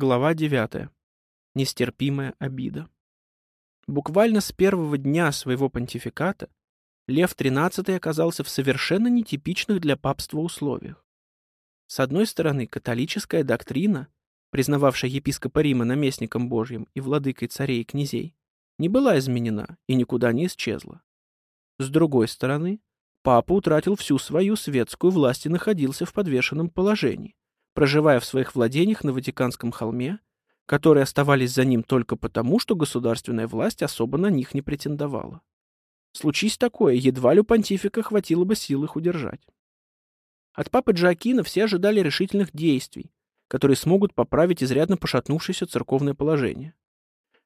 Глава 9. Нестерпимая обида. Буквально с первого дня своего понтификата Лев XIII оказался в совершенно нетипичных для папства условиях. С одной стороны, католическая доктрина, признававшая епископа Рима наместником Божьим и владыкой царей и князей, не была изменена и никуда не исчезла. С другой стороны, папа утратил всю свою светскую власть и находился в подвешенном положении, проживая в своих владениях на Ватиканском холме, которые оставались за ним только потому, что государственная власть особо на них не претендовала. Случись такое, едва ли у понтифика хватило бы сил их удержать. От папы Джоакина все ожидали решительных действий, которые смогут поправить изрядно пошатнувшееся церковное положение.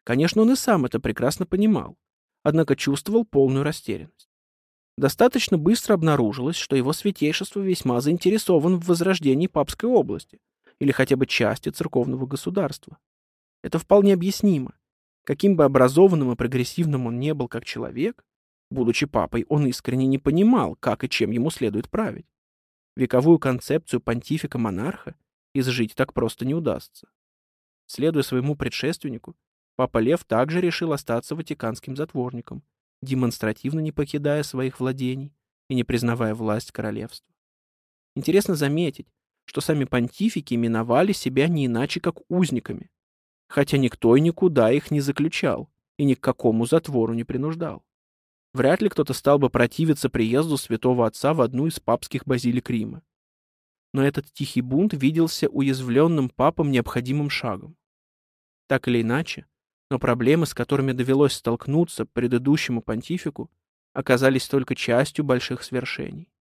Конечно, он и сам это прекрасно понимал, однако чувствовал полную растерянность. Достаточно быстро обнаружилось, что его святейшество весьма заинтересован в возрождении папской области или хотя бы части церковного государства. Это вполне объяснимо. Каким бы образованным и прогрессивным он не был как человек, будучи папой, он искренне не понимал, как и чем ему следует править. Вековую концепцию понтифика-монарха изжить так просто не удастся. Следуя своему предшественнику, папа Лев также решил остаться ватиканским затворником, демонстративно не покидая своих владений и не признавая власть королевства. Интересно заметить, что сами понтифики именовали себя не иначе, как узниками, хотя никто и никуда их не заключал и ни к какому затвору не принуждал. Вряд ли кто-то стал бы противиться приезду святого отца в одну из папских базилик Рима. Но этот тихий бунт виделся уязвленным папом необходимым шагом. Так или иначе, но проблемы, с которыми довелось столкнуться предыдущему понтифику, оказались только частью больших свершений.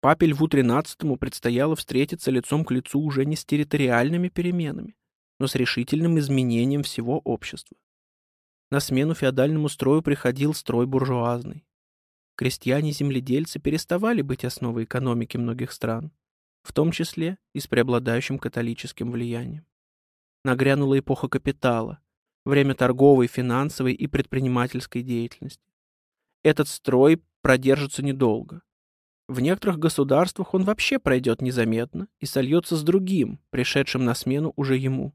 Папе Льву XIII предстояло встретиться лицом к лицу уже не с территориальными переменами, но с решительным изменением всего общества. На смену феодальному строю приходил строй буржуазный. Крестьяне-земледельцы переставали быть основой экономики многих стран, в том числе и с преобладающим католическим влиянием. Нагрянула эпоха капитала, время торговой, финансовой и предпринимательской деятельности. Этот строй продержится недолго. В некоторых государствах он вообще пройдет незаметно и сольется с другим, пришедшим на смену уже ему.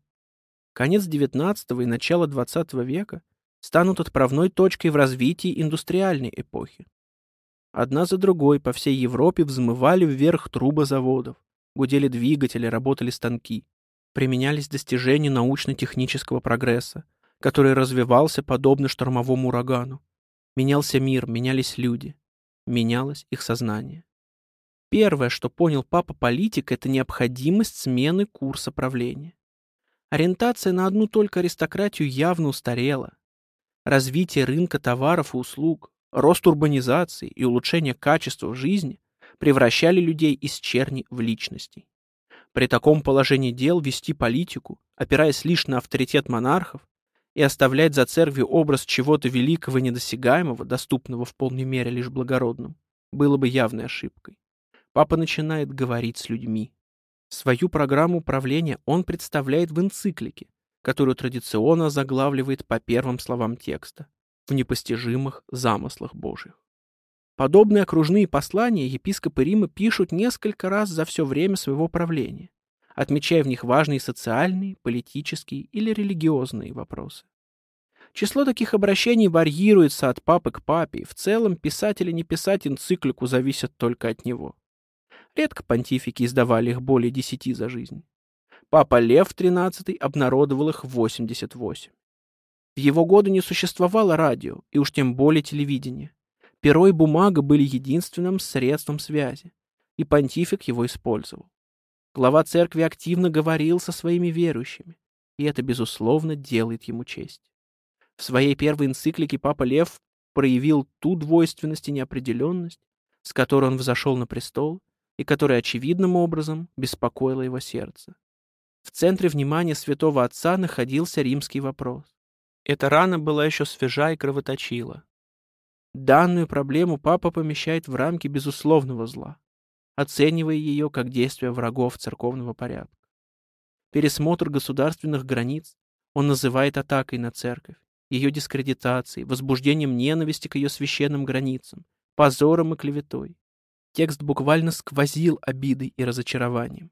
Конец XIX и начало XX века станут отправной точкой в развитии индустриальной эпохи. Одна за другой по всей Европе взмывали вверх трубы заводов, гудели двигатели, работали станки, применялись достижения научно-технического прогресса, который развивался подобно штормовому урагану. Менялся мир, менялись люди, менялось их сознание. Первое, что понял папа-политик, это необходимость смены курса правления. Ориентация на одну только аристократию явно устарела. Развитие рынка товаров и услуг, рост урбанизации и улучшение качества жизни превращали людей из черни в личностей. При таком положении дел вести политику, опираясь лишь на авторитет монархов, и оставлять за церковью образ чего-то великого и недосягаемого, доступного в полной мере лишь благородным, было бы явной ошибкой. Папа начинает говорить с людьми. Свою программу управления он представляет в энциклике, которую традиционно заглавливает по первым словам текста в непостижимых замыслах Божьих. Подобные окружные послания епископы Рима пишут несколько раз за все время своего правления отмечая в них важные социальные, политические или религиозные вопросы. Число таких обращений варьируется от папы к папе, и в целом писать или не писать энциклику зависит только от него. Редко понтифики издавали их более десяти за жизнь. Папа Лев XIII обнародовал их 88. В его годы не существовало радио, и уж тем более телевидения. Перо и бумага были единственным средством связи, и понтифик его использовал. Глава церкви активно говорил со своими верующими, и это, безусловно, делает ему честь. В своей первой энциклике Папа Лев проявил ту двойственность и неопределенность, с которой он взошел на престол и которая очевидным образом беспокоила его сердце. В центре внимания святого отца находился римский вопрос. Эта рана была еще свежа и кровоточила. Данную проблему папа помещает в рамки безусловного зла оценивая ее как действие врагов церковного порядка. Пересмотр государственных границ он называет атакой на церковь, ее дискредитацией, возбуждением ненависти к ее священным границам, позором и клеветой. Текст буквально сквозил обидой и разочарованием.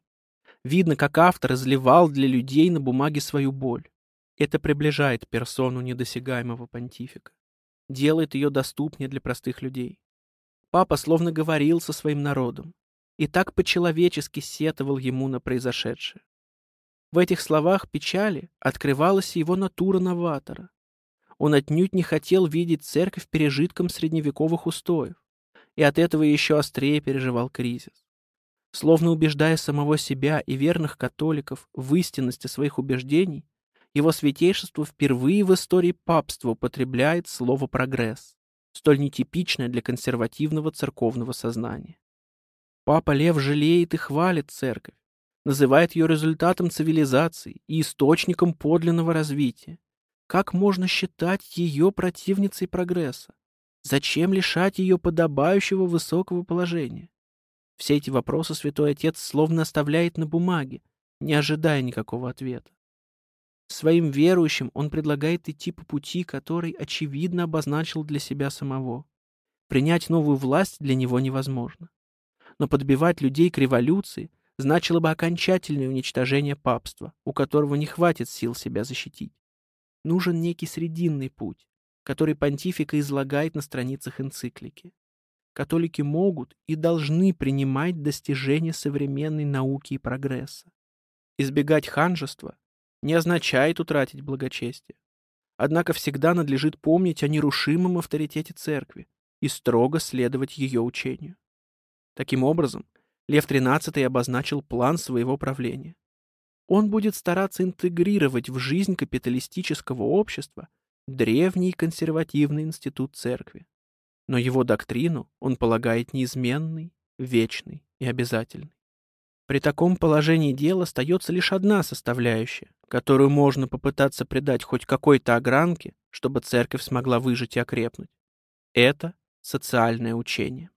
Видно, как автор изливал для людей на бумаге свою боль. Это приближает персону недосягаемого понтифика, делает ее доступнее для простых людей. Папа словно говорил со своим народом и так по-человечески сетовал ему на произошедшее. В этих словах печали открывалась его натура новатора. Он отнюдь не хотел видеть церковь пережитком средневековых устоев, и от этого еще острее переживал кризис. Словно убеждая самого себя и верных католиков в истинности своих убеждений, его святейшество впервые в истории папства употребляет слово «прогресс», столь нетипичное для консервативного церковного сознания. Папа Лев жалеет и хвалит церковь, называет ее результатом цивилизации и источником подлинного развития. Как можно считать ее противницей прогресса? Зачем лишать ее подобающего высокого положения? Все эти вопросы святой отец словно оставляет на бумаге, не ожидая никакого ответа. Своим верующим он предлагает идти по пути, который очевидно обозначил для себя самого. Принять новую власть для него невозможно. Но подбивать людей к революции значило бы окончательное уничтожение папства, у которого не хватит сил себя защитить. Нужен некий срединный путь, который понтифика излагает на страницах энциклики. Католики могут и должны принимать достижения современной науки и прогресса. Избегать ханжества не означает утратить благочестие. Однако всегда надлежит помнить о нерушимом авторитете церкви и строго следовать ее учению. Таким образом, Лев XIII обозначил план своего правления. Он будет стараться интегрировать в жизнь капиталистического общества древний консервативный институт церкви. Но его доктрину он полагает неизменной, вечной и обязательной. При таком положении дел остается лишь одна составляющая, которую можно попытаться придать хоть какой-то огранке, чтобы церковь смогла выжить и окрепнуть. Это социальное учение.